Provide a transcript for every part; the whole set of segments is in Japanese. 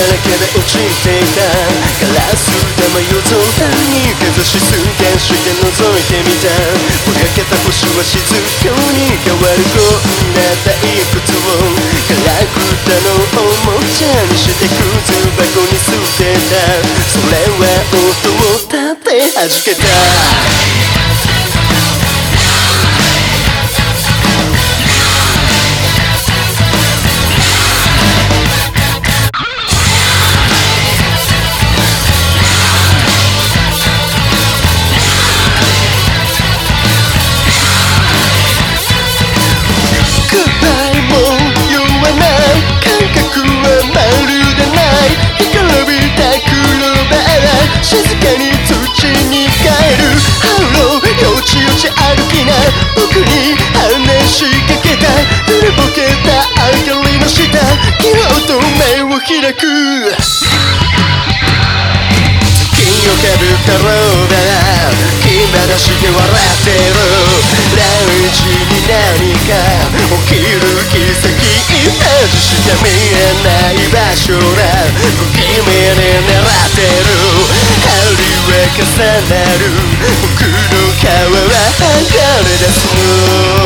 だらけで落ちていたガラス玉夜空にかざしす電子で覗いてみたぼやけた星は静かに変わるこんな退屈をガラクタのおもちゃにしてくず箱に捨てたそれは音を立てはじけた静かに土に帰る。ハローよちよち歩きな僕に話しかけた。濡れぼけた明かりの下昨日と目を開く。月をかぶったろうだ気晴らして笑ってる。大事に何か起きる奇跡。イメージしか見えない場所だ不気味に狙ってる。重なる僕の皮は剥がれ出す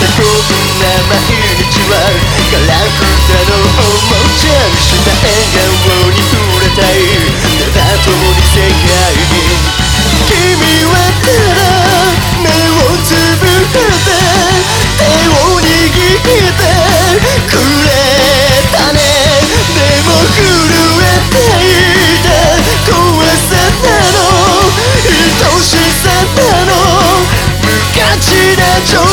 たこんな毎日はガラクタのおもちゃにした笑顔に触れたいただと共に世界に君はただ目をつぶって手を握ってくれたねでも震えていた怖さなの愛しさなの無価値な情